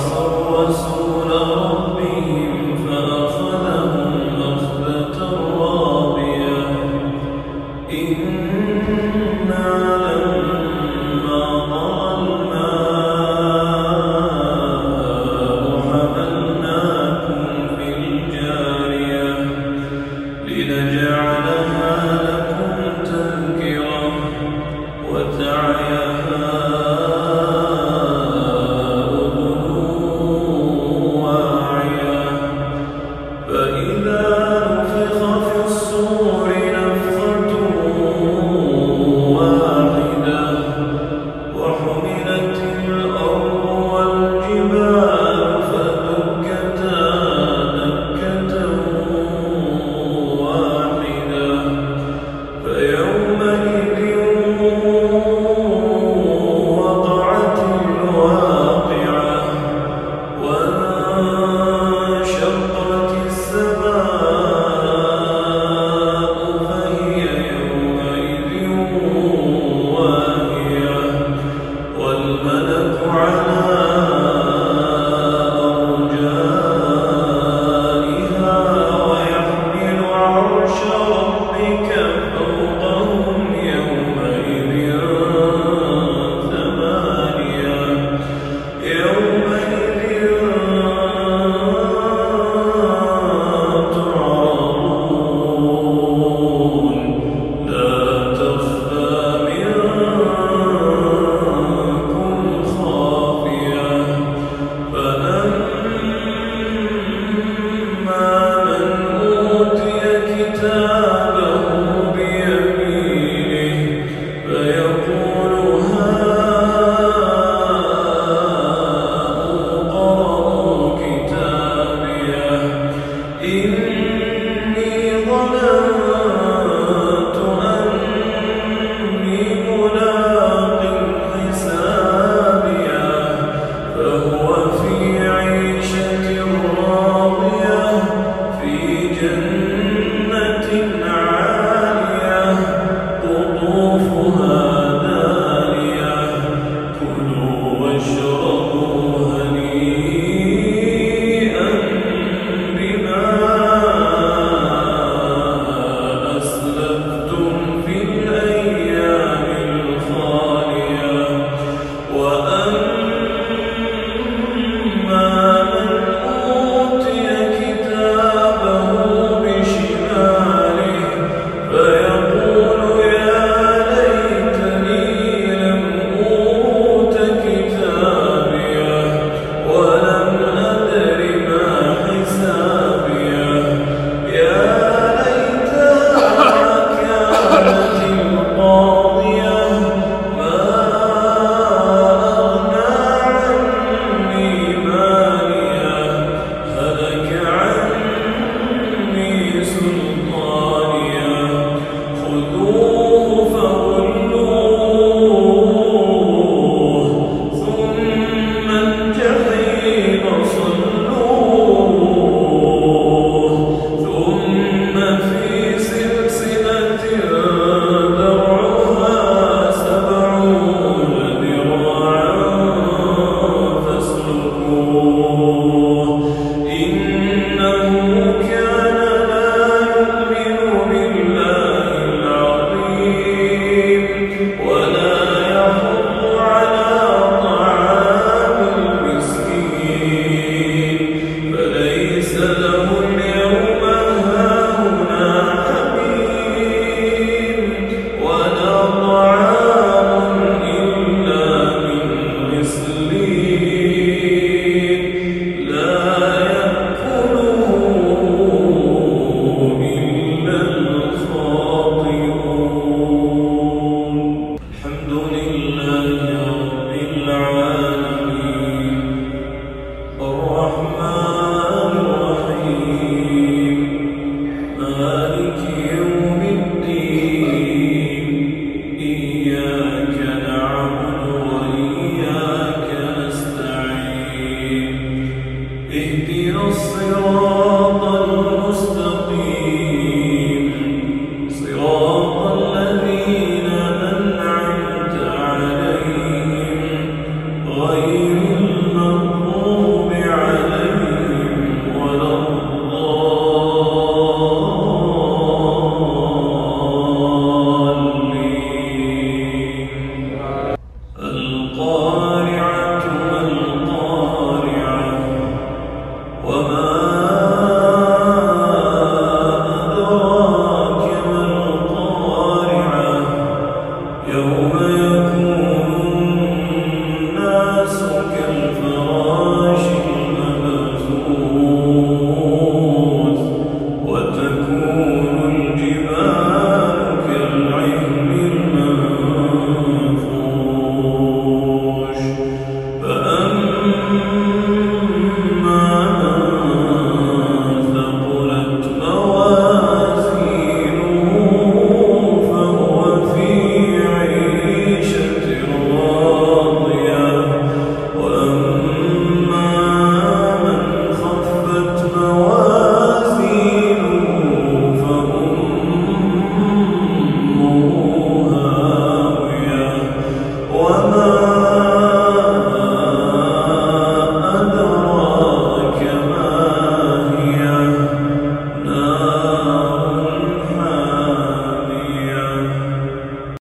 Barcelona. سلام nostro